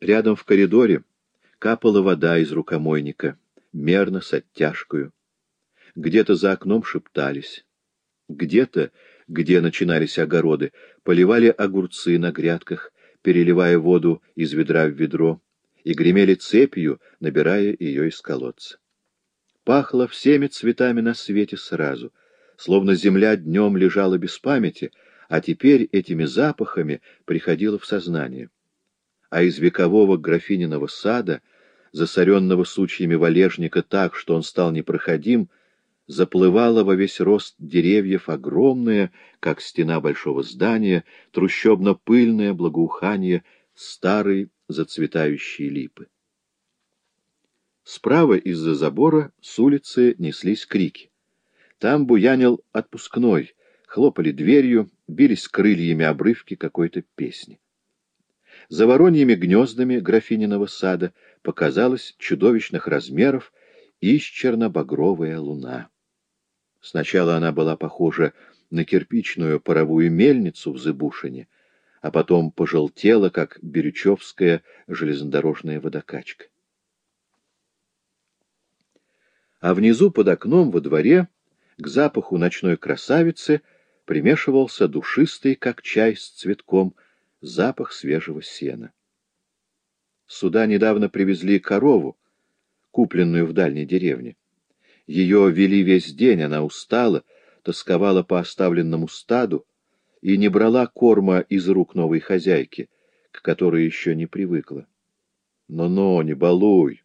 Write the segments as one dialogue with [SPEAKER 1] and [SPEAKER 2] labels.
[SPEAKER 1] Рядом в коридоре капала вода из рукомойника, мерно, с оттяжкою. Где-то за окном шептались. Где-то, где начинались огороды, поливали огурцы на грядках, переливая воду из ведра в ведро, и гремели цепью, набирая ее из колодца. Пахло всеми цветами на свете сразу, словно земля днем лежала без памяти, а теперь этими запахами приходила в сознание. А из векового графининого сада, засоренного сучьями валежника так, что он стал непроходим, заплывало во весь рост деревьев огромное, как стена большого здания, трущобно-пыльное благоухание старой зацветающей липы. Справа из-за забора с улицы неслись крики. Там буянил отпускной, хлопали дверью, бились крыльями обрывки какой-то песни. За вороньими гнездами графининого сада показалась чудовищных размеров исчерно-багровая луна. Сначала она была похожа на кирпичную паровую мельницу в Зыбушине, а потом пожелтела, как бирючевская железнодорожная водокачка. А внизу под окном во дворе к запаху ночной красавицы примешивался душистый, как чай с цветком, запах свежего сена. Сюда недавно привезли корову, купленную в дальней деревне. Ее вели весь день, она устала, тосковала по оставленному стаду и не брала корма из рук новой хозяйки, к которой еще не привыкла. «Но-но, не балуй!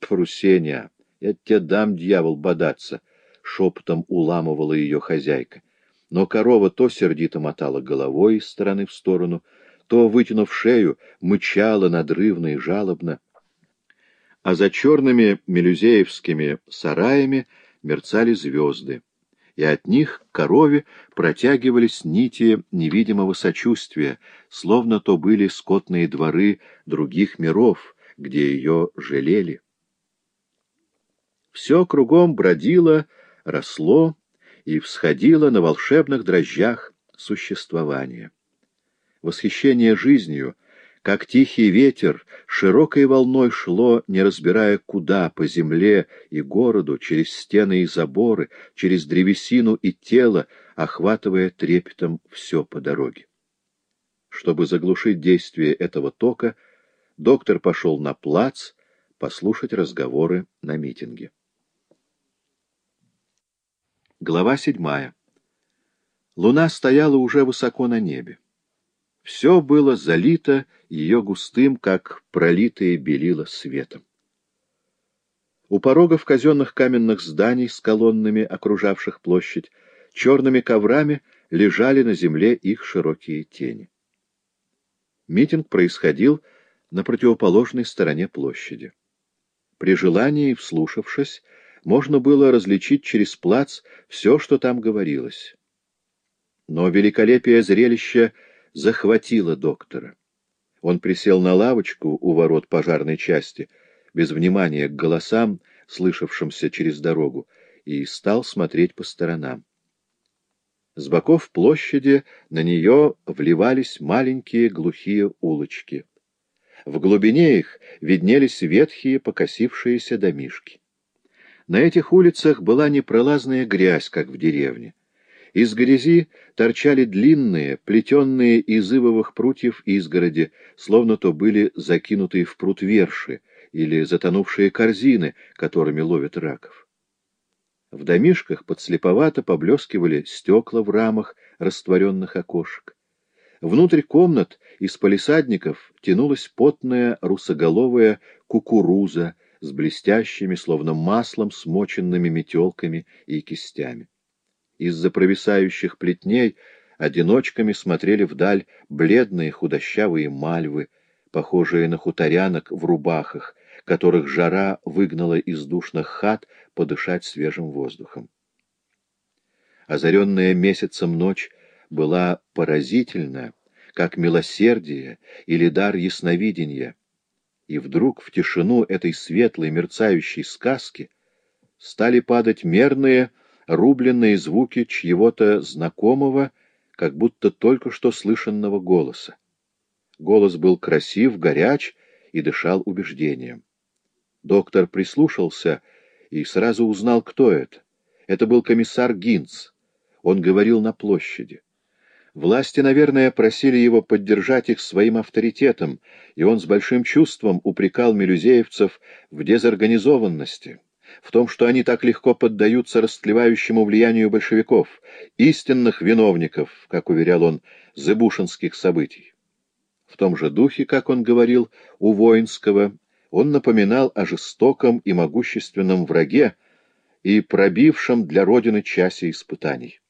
[SPEAKER 1] Фрусеня, я тебе дам, дьявол, бодаться!» — шепотом уламывала ее хозяйка. Но корова то сердито мотала головой из стороны в сторону, то, вытянув шею, мычала надрывно и жалобно. А за черными мелюзеевскими сараями мерцали звезды, и от них к корове протягивались нити невидимого сочувствия, словно то были скотные дворы других миров, где ее жалели. Все кругом бродило, росло и всходило на волшебных дрожжах существования. Восхищение жизнью, как тихий ветер, широкой волной шло, не разбирая куда, по земле и городу, через стены и заборы, через древесину и тело, охватывая трепетом все по дороге. Чтобы заглушить действие этого тока, доктор пошел на плац послушать разговоры на митинге. Глава седьмая. Луна стояла уже высоко на небе. Все было залито ее густым, как пролитое белило, светом. У порогов казенных каменных зданий с колоннами, окружавших площадь, черными коврами лежали на земле их широкие тени. Митинг происходил на противоположной стороне площади. При желании, вслушавшись, можно было различить через плац все, что там говорилось. Но великолепие зрелища захватило доктора. Он присел на лавочку у ворот пожарной части, без внимания к голосам, слышавшимся через дорогу, и стал смотреть по сторонам. С боков площади на нее вливались маленькие глухие улочки. В глубине их виднелись ветхие покосившиеся домишки. На этих улицах была непролазная грязь, как в деревне. Из грязи торчали длинные, плетенные из ивовых прутьев изгороди, словно то были закинутые в пруд верши или затонувшие корзины, которыми ловят раков. В домишках подслеповато поблескивали стекла в рамах растворенных окошек. Внутрь комнат из палисадников тянулась потная русоголовая кукуруза, с блестящими, словно маслом, смоченными метелками и кистями. Из-за провисающих плетней одиночками смотрели вдаль бледные худощавые мальвы, похожие на хуторянок в рубахах, которых жара выгнала из душных хат подышать свежим воздухом. Озаренная месяцем ночь была поразительна, как милосердие или дар ясновидения, и вдруг в тишину этой светлой мерцающей сказки стали падать мерные, рубленные звуки чьего-то знакомого, как будто только что слышанного голоса. Голос был красив, горяч и дышал убеждением. Доктор прислушался и сразу узнал, кто это. Это был комиссар Гинц. Он говорил на площади. Власти, наверное, просили его поддержать их своим авторитетом, и он с большим чувством упрекал мелюзеевцев в дезорганизованности, в том, что они так легко поддаются растлевающему влиянию большевиков, истинных виновников, как уверял он, зыбушинских событий. В том же духе, как он говорил, у воинского, он напоминал о жестоком и могущественном враге и пробившем для Родины часе испытаний.